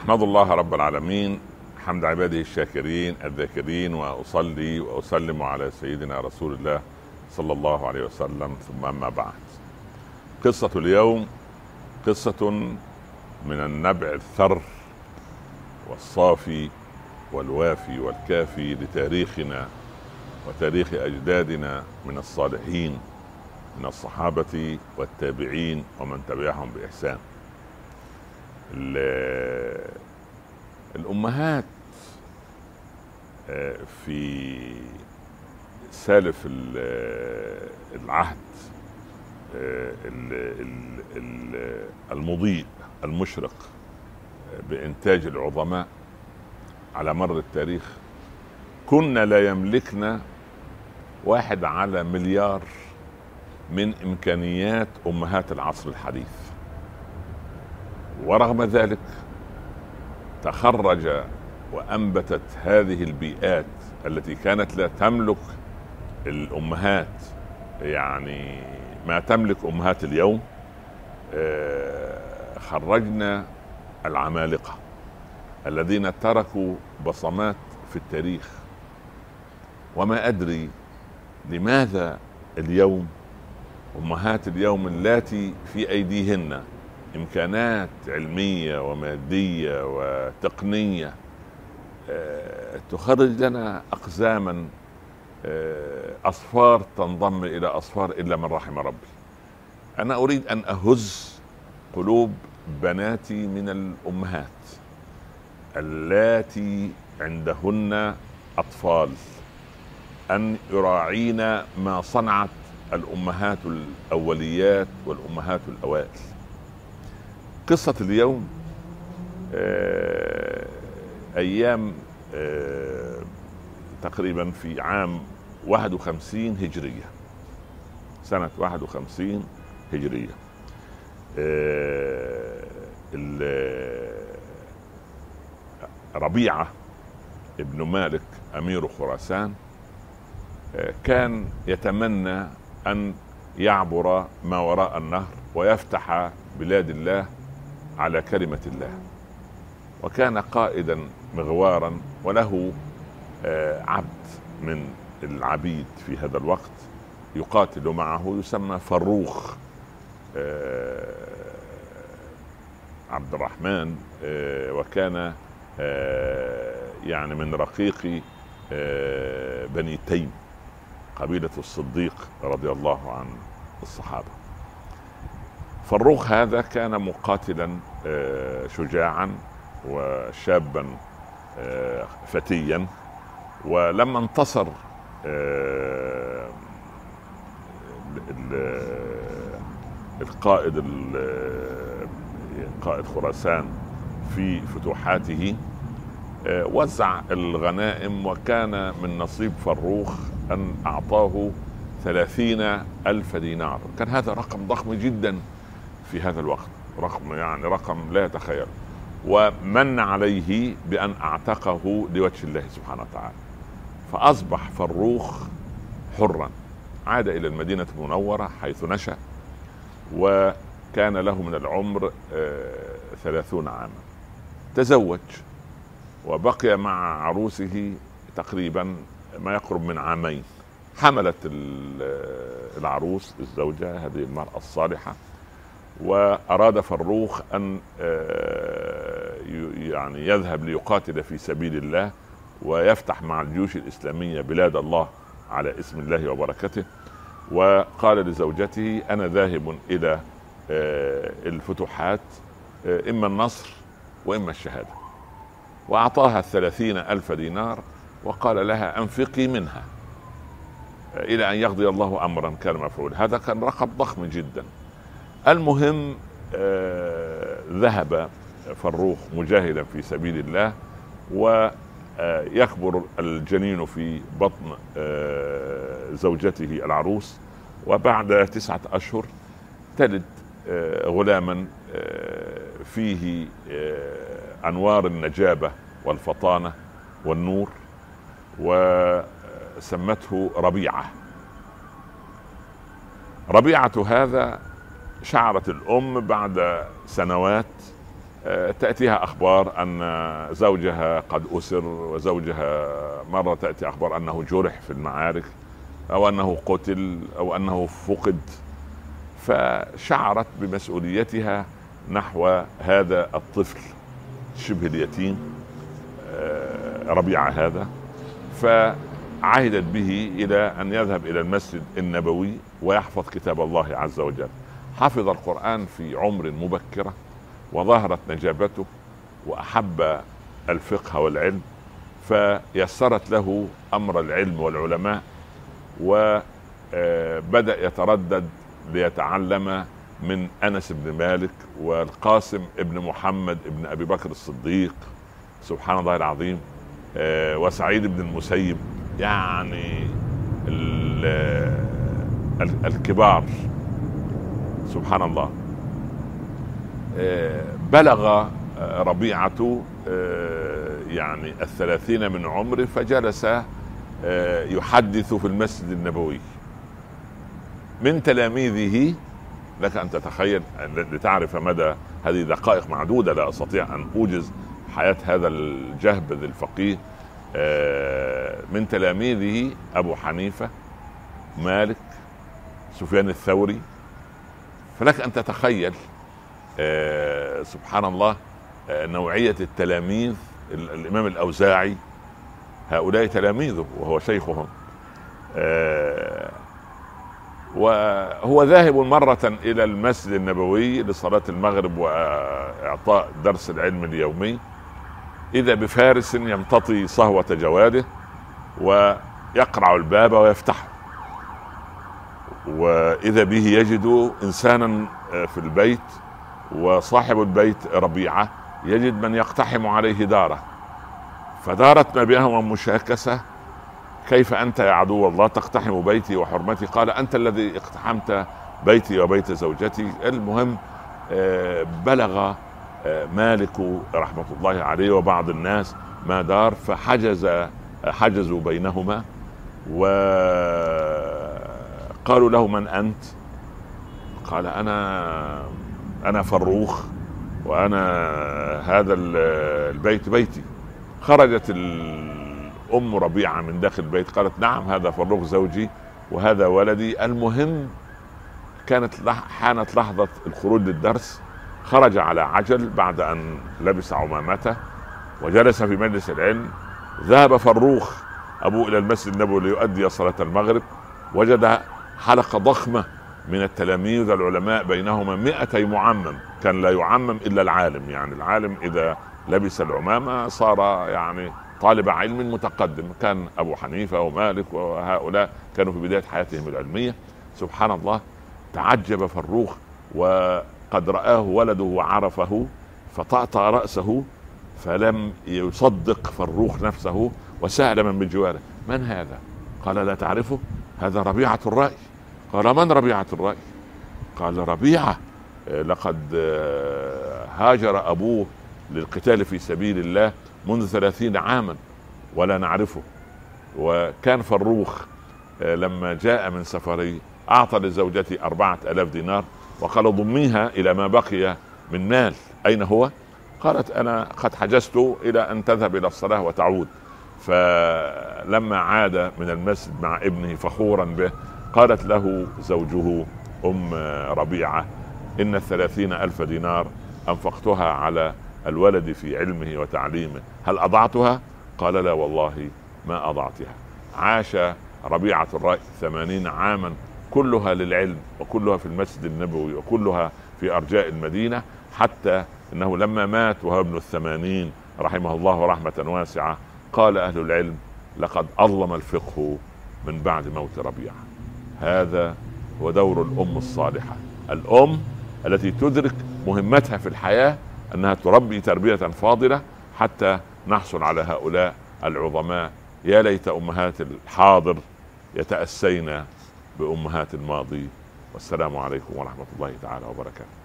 أحمد الله رب العالمين حمد عباده الشاكرين الذاكرين وأصلي وأسلم على سيدنا رسول الله صلى الله عليه وسلم. ثم أما بعد. قصة اليوم قصة من النبع الثر والصافي والوافي والكافي لتاريخنا وتاريخ أجدادنا من الصالحين من الصحابة والتابعين ومن تبعهم بإحسان. الأمهات آه، في سالف العهد آه، المضيء المشرق آه، بإنتاج العظماء على مر التاريخ. كنا لا يملكنا واحد على مليار من إمكانيات أمهات العصر الحديث. ورغم ذلك تخرج وأنبتت هذه البيئات التي كانت لا تملك الأمهات يعني ما تملك أمهات اليوم آه، خرجنا العمالقة الذين تركوا بصمات في التاريخ. وما أدري لماذا اليوم أمهات اليوم اللاتي في أيديهن إمكانات علمية ومادية وتقنية آه، تخرج لنا اقزاما آه، اصفار تنضم إلى اصفار إلا من رحم ربي. أنا أريد أن أهز قلوب بناتي من الأمهات اللاتي عندهن أطفال أن يراعين ما صنعت الأمهات الأوليات والأمهات الأوائل. قصة اليوم آه، أيام آه، تقريبا في عام 51 هجرية. سنة 51 هجرية. آه، ربيعة ابن مالك أمير خراسان كان يتمنى أن يعبر ما وراء النهر ويفتح بلاد الله على كلمة الله. وكان قائدا مغوارا وله آه، عبد من العبيد في هذا الوقت يقاتل معه يسمى فروخ آه، عبد الرحمن آه، وكان يعني من رقيق بني تيم قبيلة الصديق رضي الله عن الصحابة. فروخ هذا كان مقاتلا شجاعا وشابا آه، فتيا. ولما انتصر آه، القائد قائد خراسان في فتوحاته وزع الغنائم وكان من نصيب فروخ أن أعطاه ثلاثين ألف دينار. كان هذا رقم ضخم جدا في هذا الوقت. رقم يعني رقم لا يتخيل. ومن عليه بأن أعتقه لوجه الله سبحانه وتعالى. فأصبح فروخ حرا. عاد إلى المدينة المنورة حيث نشأ. وكان له من العمر آه، ثلاثون عاما. تزوج وبقي مع عروسه تقريبا ما يقرب من عامين. حملت العروس الزوجة هذه المرأة الصالحة. وأراد فروخ أن آه، يعني يذهب ليقاتل في سبيل الله ويفتح مع الجيوش الإسلامية بلاد الله على اسم الله وبركته. وقال لزوجته أنا ذاهب إلى آه، الفتوحات آه، إما النصر وإما الشهادة. وأعطاها الثلاثين ألف دينار وقال لها أنفقي منها. إلى أن يقضي الله امرا كان مفعول. هذا كان رقم ضخم جدا. المهم آه ذهب فروخ مجاهدا في سبيل الله ويكبر الجنين في بطن آه زوجته العروس وبعد تسعة أشهر تلد آه غلاما آه، فيه آه، أنوار النجابة والفطانة والنور وسمته ربيعة. ربيعة هذا شعرت الأم بعد سنوات. آه، تأتيها أخبار أن زوجها قد أسر وزوجها مرة تأتي أخبار أنه جرح في المعارك أو أنه قتل أو أنه فقد. فشعرت بمسؤوليتها نحو هذا الطفل شبه اليتيم آه، ربيع هذا. فعهدت به إلى أن يذهب إلى المسجد النبوي ويحفظ كتاب الله عز وجل. حفظ القرآن في عمر مبكرة وظهرت نجابته وأحب الفقه والعلم فيسرت له أمر العلم والعلماء وبدا يتردد ليتعلم من أنس بن مالك والقاسم ابن محمد ابن أبي بكر الصديق. سبحان الله العظيم آه، وسعيد بن المسيب يعني الكبار. سبحان الله. آه، بلغ آه، ربيعة يعني الثلاثين من عمره فجلس يحدث في المسجد النبوي. من تلاميذه لك أن تتخيل لتعرف مدى هذه دقائق معدودة لا أستطيع أن أوجز حياة هذا الجهبذ الفقيه. آه، من تلاميذه أبو حنيفة مالك سفيان الثوري فلك أن تتخيل آه، سبحان الله آه، نوعية التلاميذ الإمام الأوزاعي. هؤلاء تلاميذه وهو شيخهم. وهو ذاهب مرة إلى المسجد النبوي لصلاة المغرب وإعطاء درس العلم اليومي. إذا بفارس يمتطي صهوة جواده ويقرع الباب ويفتحه. وإذا به يجد إنسانا في البيت وصاحب البيت ربيعة يجد من يقتحم عليه داره. فدارت ما بينهما مشاكسة كيف أنت يا عدو الله؟ تقتحم بيتي وحرمتي. قال أنت الذي اقتحمت بيتي وبيت زوجتي. المهم آه، بلغ آه، مالك رحمة الله عليه وبعض الناس ما دار فحجز حجزوا بينهما وقالوا له من أنت؟ قال أنا أنا فروخ وأنا هذا البيت بيتي. خرجت ام ربيعة من داخل البيت قالت نعم هذا فروخ زوجي وهذا ولدي. المهم كانت حانت لحظة الخروج للدرس. خرج على عجل بعد أن لبس عمامته وجلس في مجلس العلم. ذهب فروخ أبوه إلى المسجد النبوي ليؤدي صلاة المغرب. وجد حلقة ضخمة من التلاميذ العلماء بينهما 200 معمم. كان لا يعمم إلا العالم يعني العالم إذا لبس العمامة صار يعني طالب علم متقدم. كان أبو حنيفة ومالك وهؤلاء كانوا في بداية حياتهم العلمية. سبحان الله تعجب فروخ وقد رآه ولده وعرفه فطأطأ رأسه فلم يصدق فروخ نفسه وسأل من بجواره من هذا؟ قال لا تعرفه هذا ربيعة الرأي. قال من ربيعة الرأي؟ قال ربيعة لقد هاجر أبوه للقتال في سبيل الله منذ ثلاثين عاما ولا نعرفه وكان فروخ آه، لما جاء من سفره أعطى لزوجتي أربعة ألاف دينار وقال ضميها إلى ما بقي من مال أين هو؟ قالت أنا قد حجزت إلى أن تذهب إلى الصلاة وتعود فلما عاد من المسجد مع ابنه فخورا به قالت له زوجه أم ربيعة إن الثلاثين ألف دينار أنفقتها على الولد في علمه وتعليمه. هل أضعتها؟ قال لا والله ما أضعتها. عاش ربيعة الرأي ثمانين عاما كلها للعلم وكلها في المسجد النبوي وكلها في أرجاء المدينة حتى أنه لما مات وهو ابن الثمانين رحمه الله رحمة واسعة قال أهل العلم لقد أظلم الفقه من بعد موت ربيعة. هذا هو دور الأم الصالحة. الأم التي تدرك مهمتها في الحياة أنها تربي تربية فاضلة حتى نحصل على هؤلاء العظماء. يا ليت أمهات الحاضر يتأسين بأمهات الماضي. والسلام عليكم ورحمة الله تعالى وبركاته.